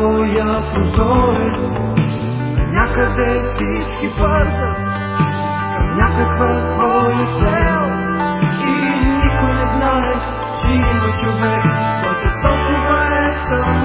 моя прозорец, някъде всички бързат към някаква твоя цел. И никой не знае, че има човек, който толкова е сам.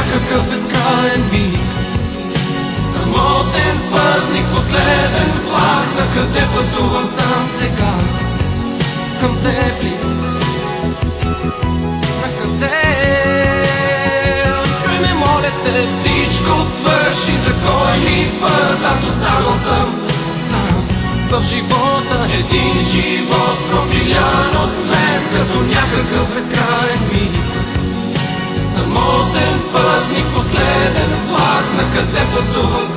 всякакъв безкраен вид. Самотен пътник, последен влак, на къде пътувам там сега? Към теб ли? На къде? Той ме моля те, всичко свърши, за кой ми път, аз останал съм сам. В живота един живот, промилян от мен, като някакъв безкраен пълзен пътник, последен влак, на къде пътува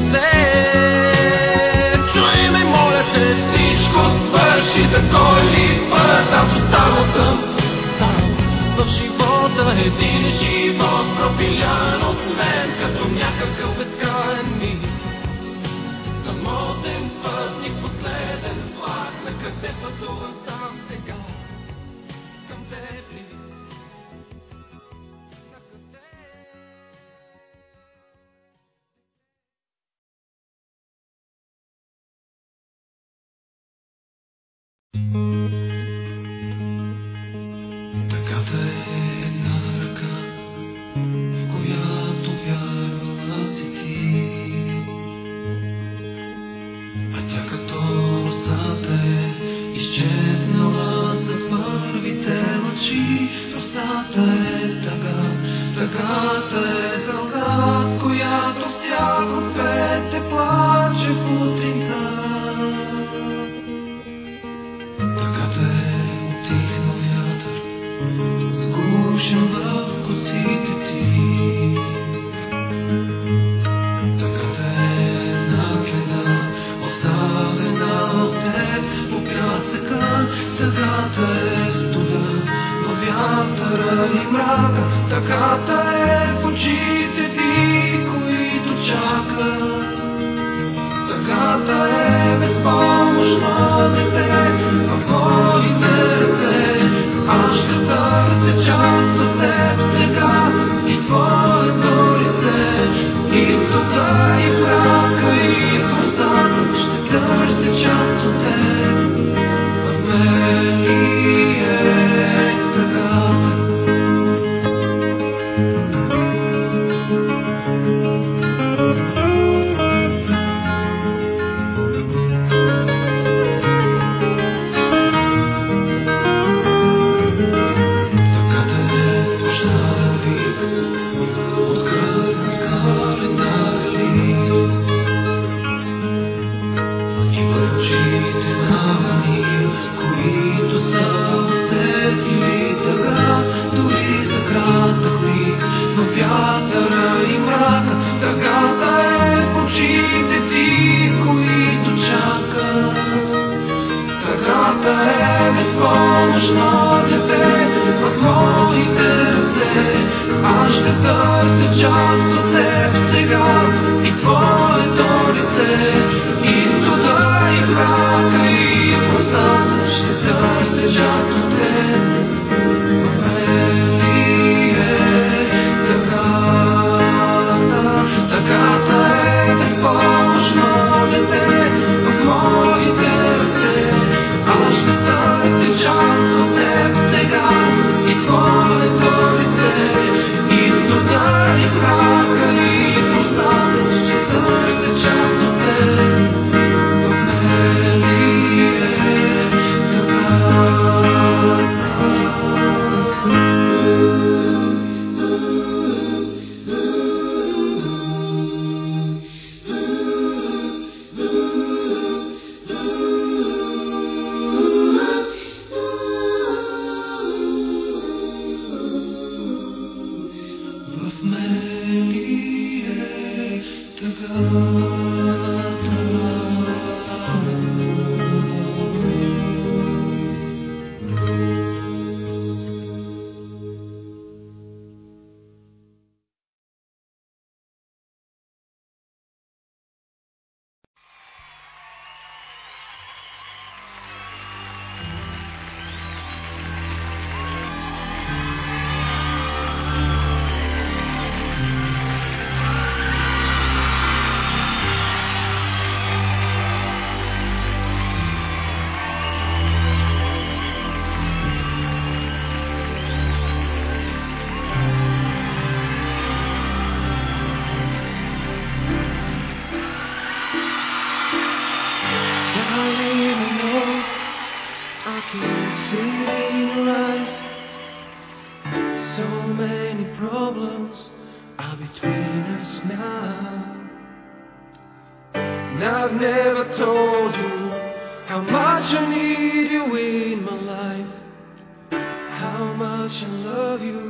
ръце. Чуй ме, моля те, всичко свърши за кой ли път, аз остава съм. Сам в живота един живот. to love you.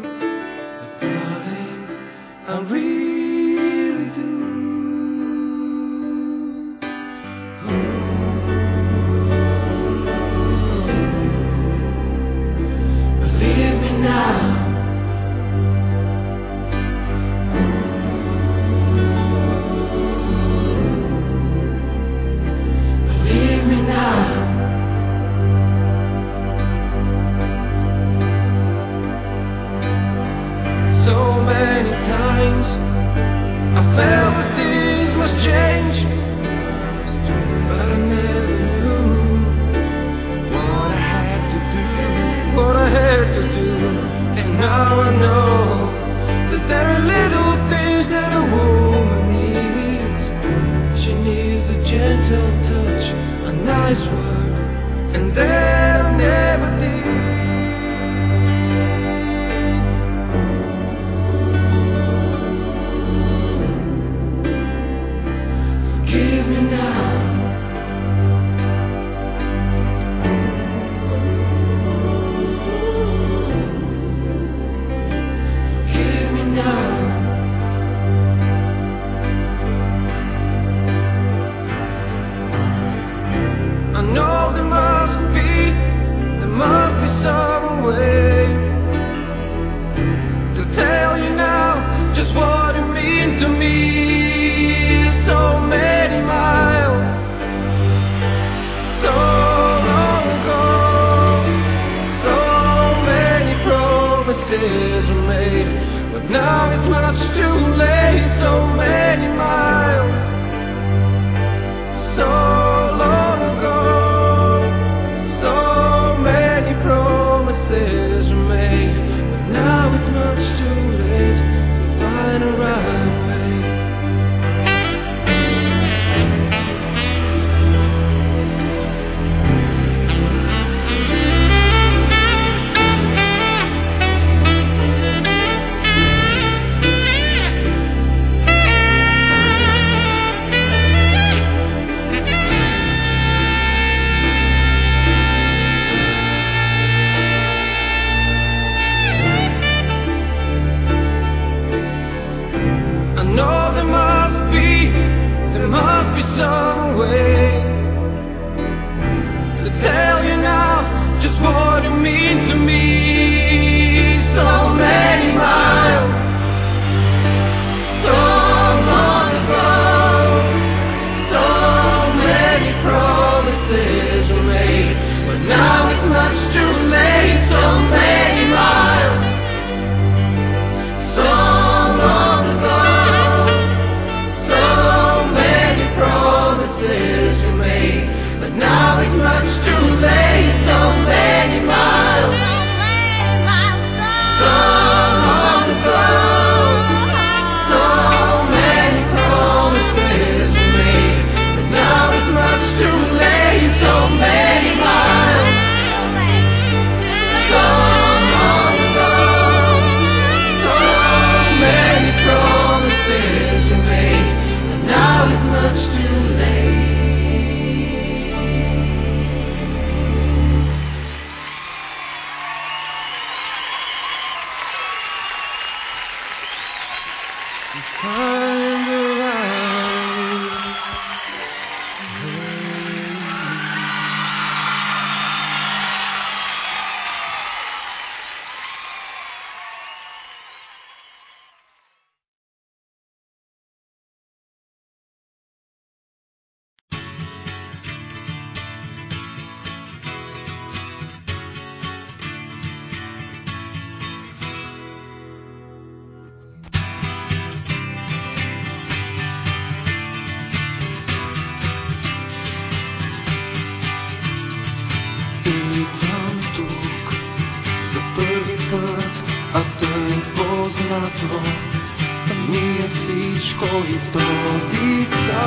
и товица,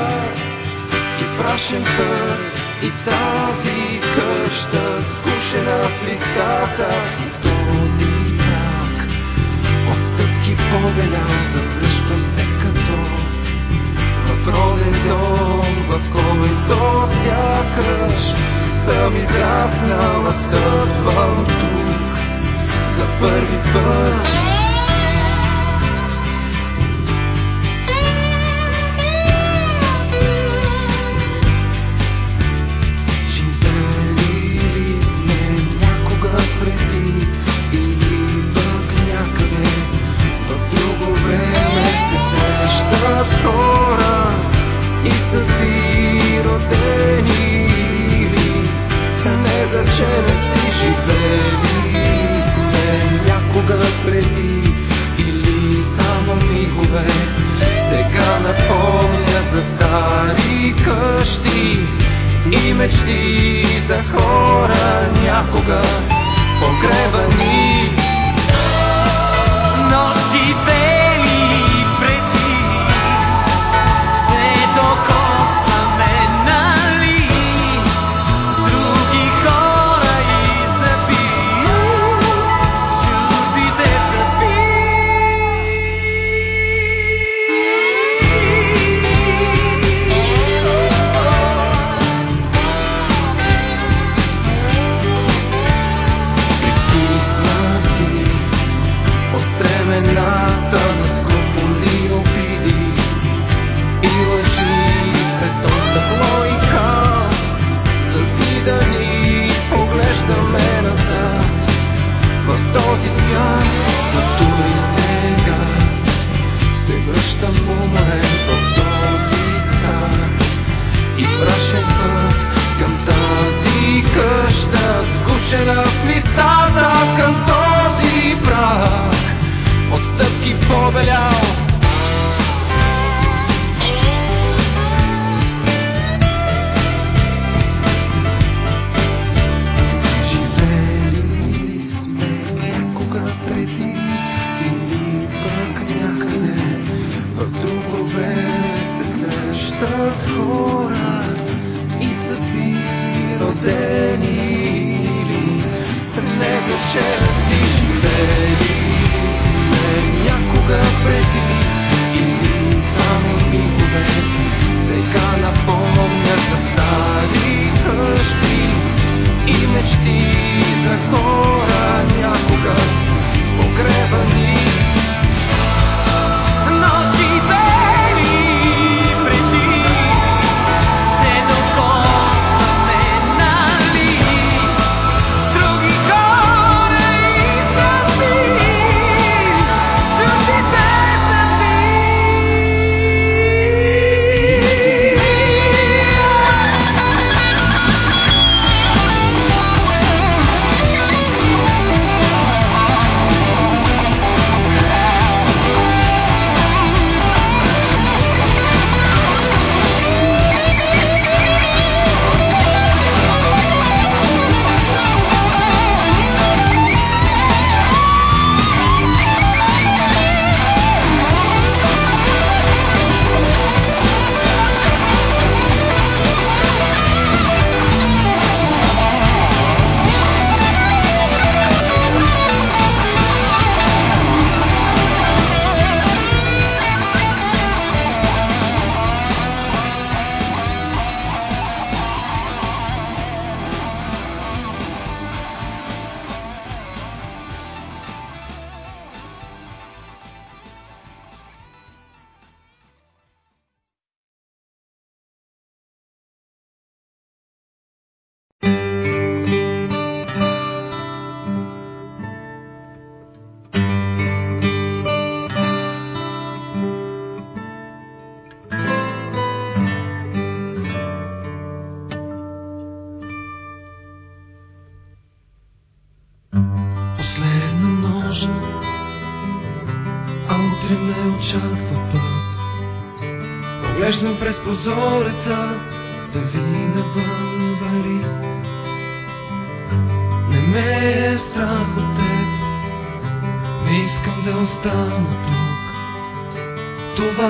и прашен път, и там.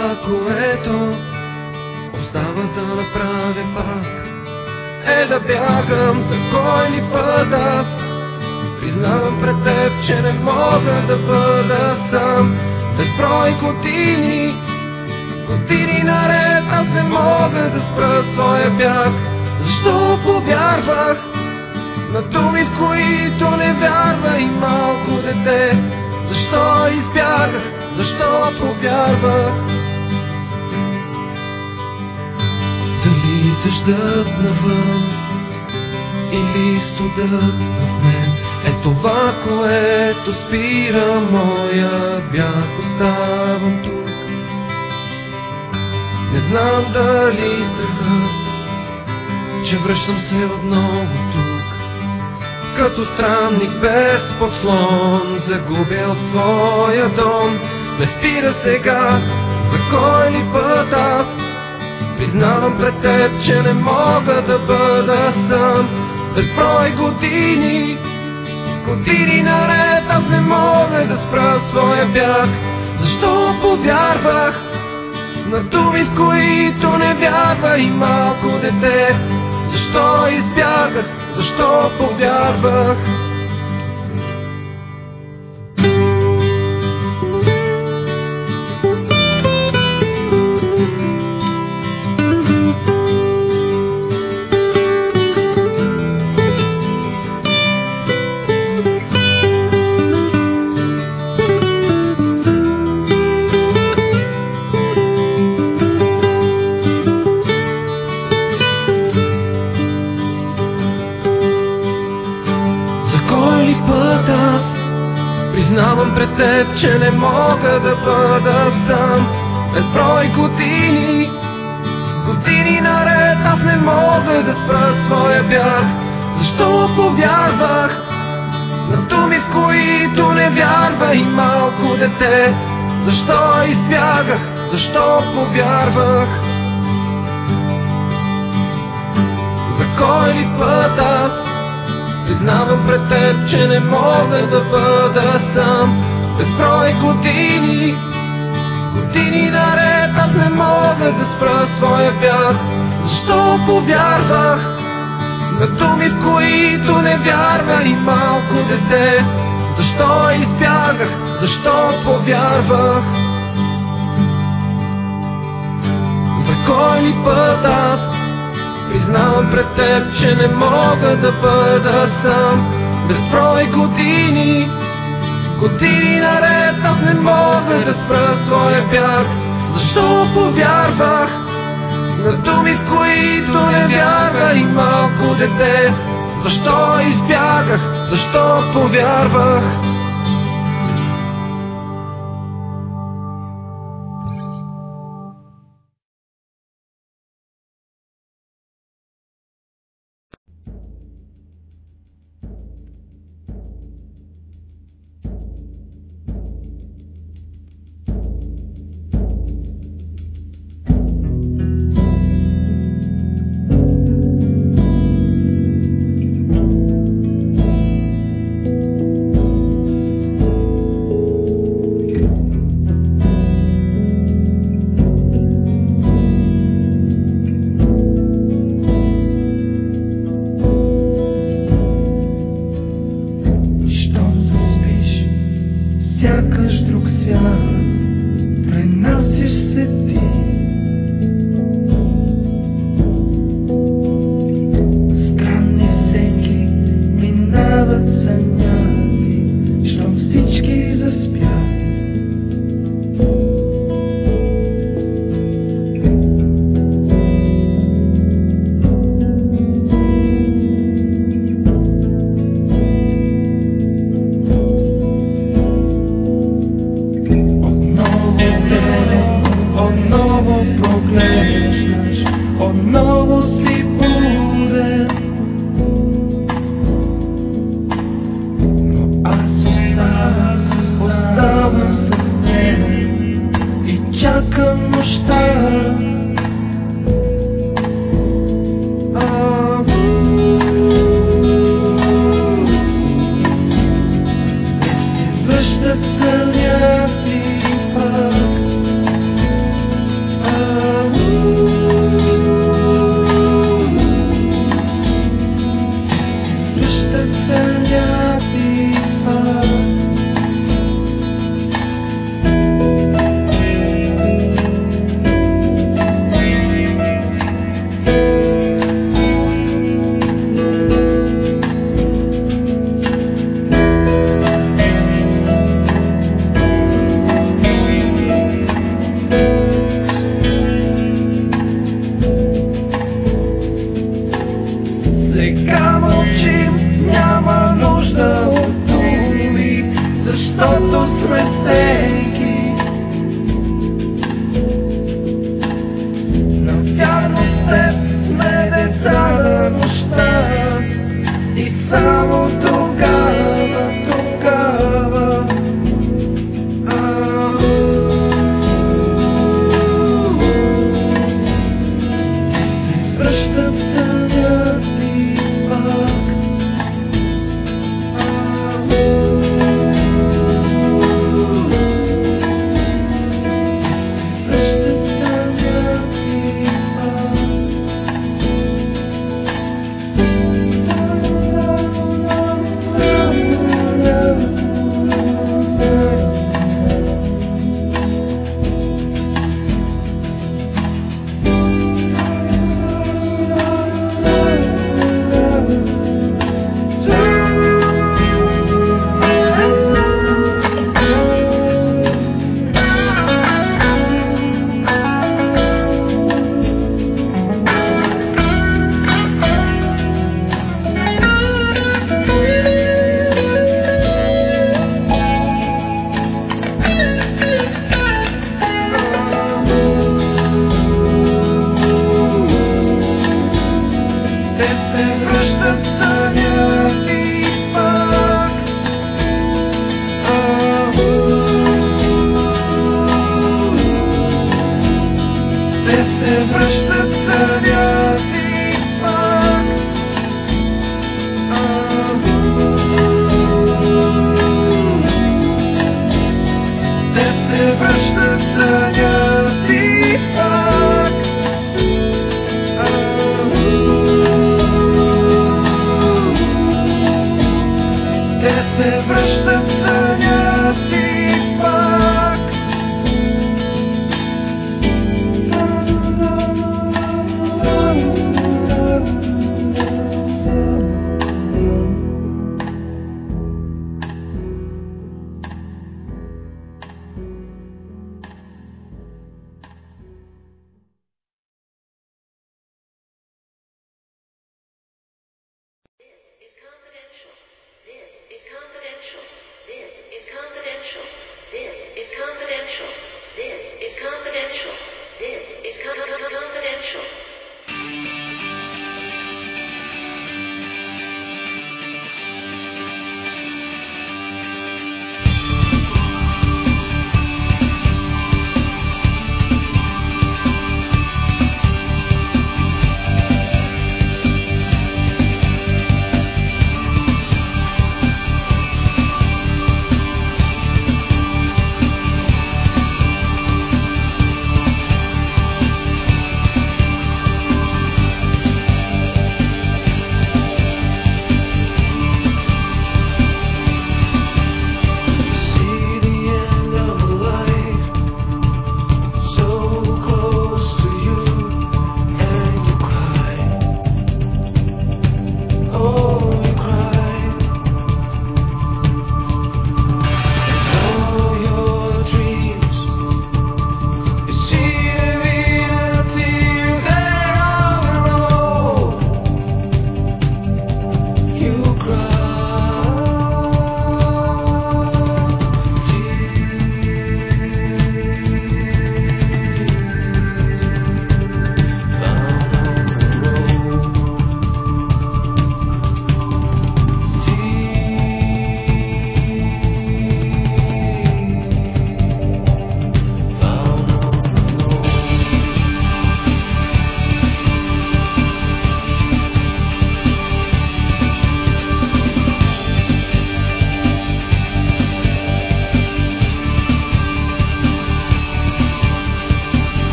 Което остава да направя пак, е да бягам за кой ли път Признавам пред теб, че не мога да бъда сам. Безброй години, години наред Аз не мога да спра своя бяг. Защо повярвах на думи, в които не вярва и малко дете? Защо избягах, защо повярвах дъждът навън или студът в мен. Е това, което спира моя бяг Оставам тук. Не знам дали страхът Че връщам се отново тук. Като странник без подслон Загубил своя дом. Не спира сега За кой ли път аз Признавам пред теб, че не мога да бъда сам Безброй години, години наред Аз не мога да спра своя бяг Защо повярвах на думи, в които не вярва и малко дете? Защо избягах, защо повярвах Повярвах на думи, в които не вярва и малко дете. Защо избягах, защо повярвах? За кой ли път аз Признавам пред теб, че не мога да бъда сам? Безброй години, години наред Аз не мога да спра своя бяг. Защо повярвах на думи, които не вярва и малко дете. Защо избягах, защо повярвах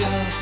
just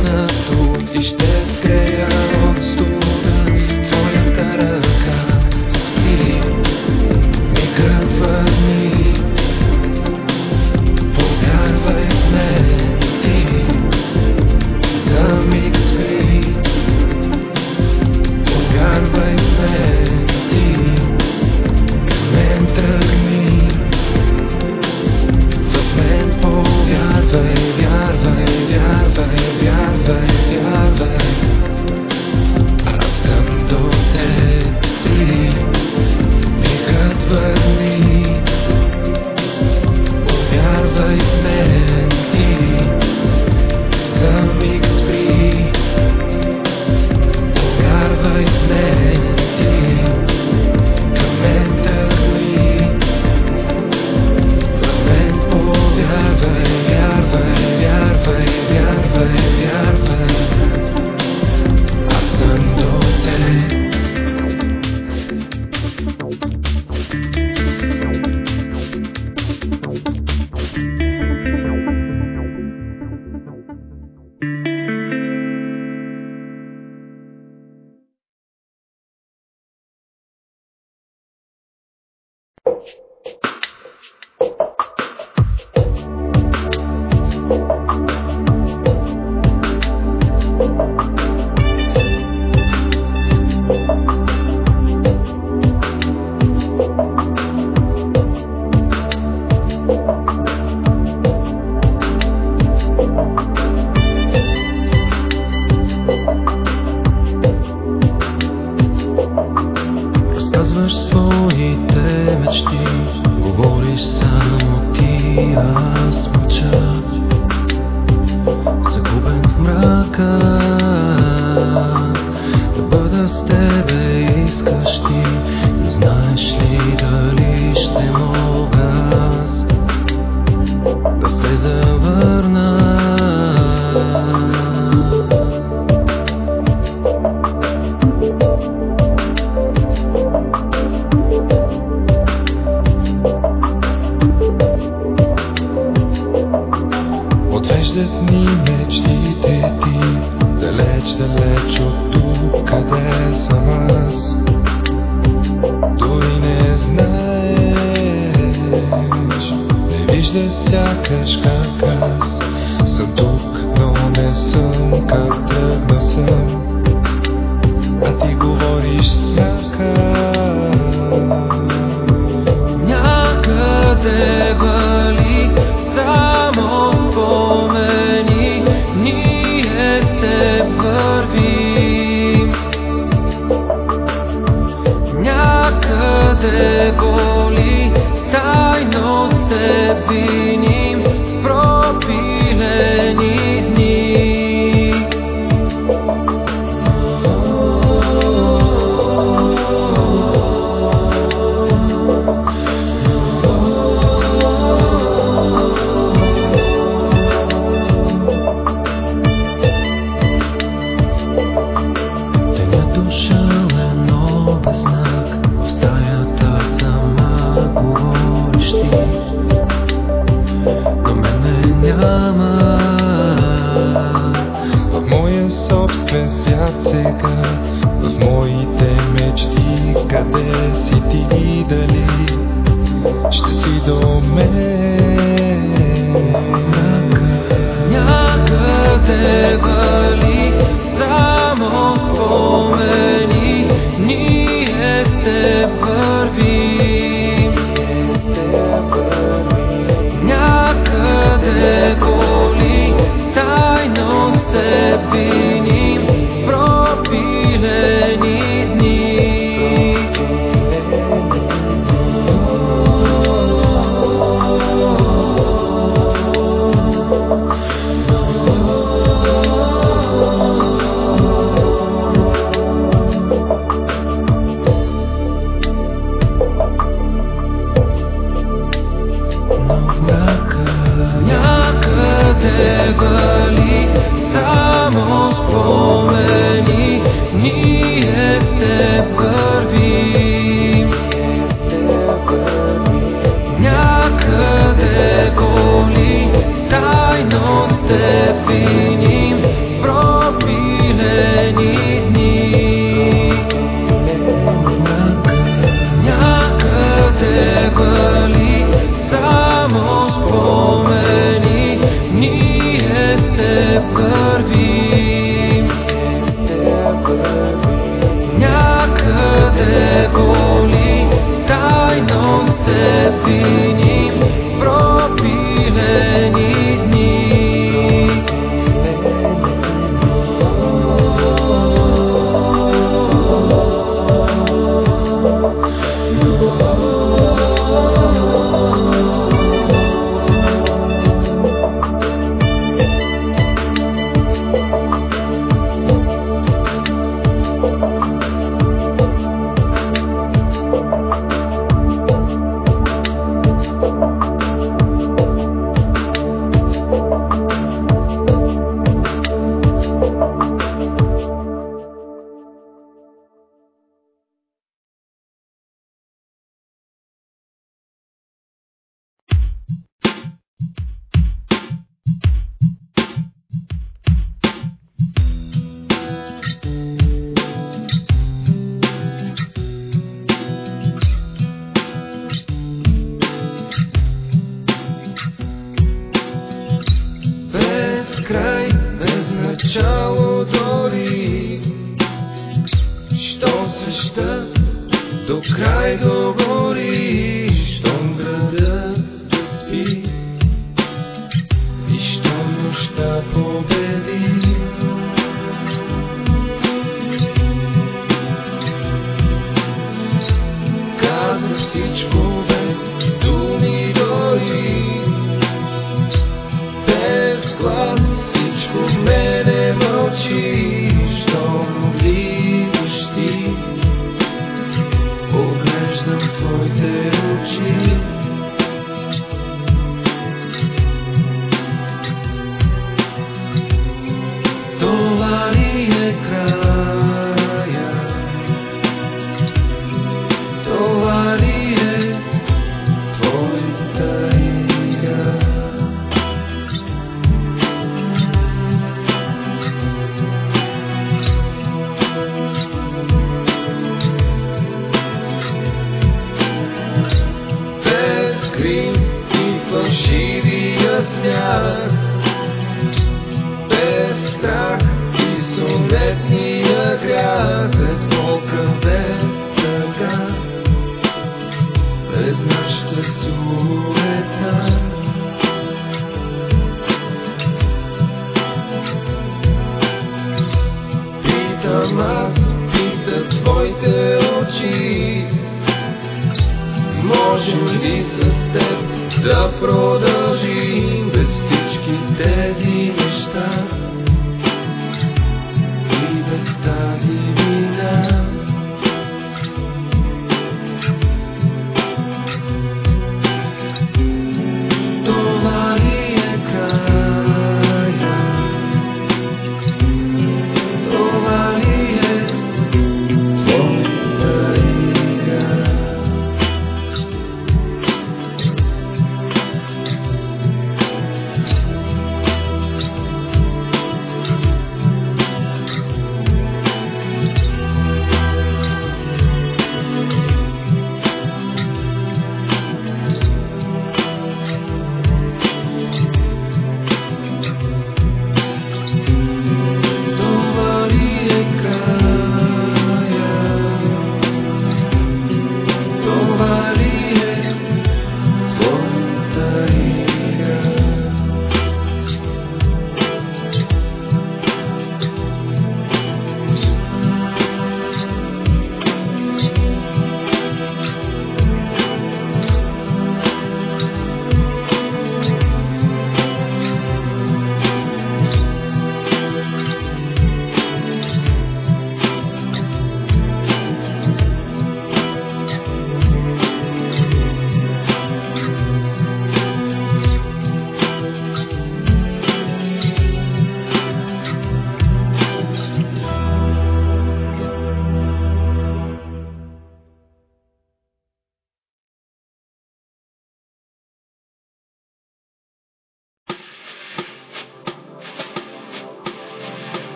остана тук и ще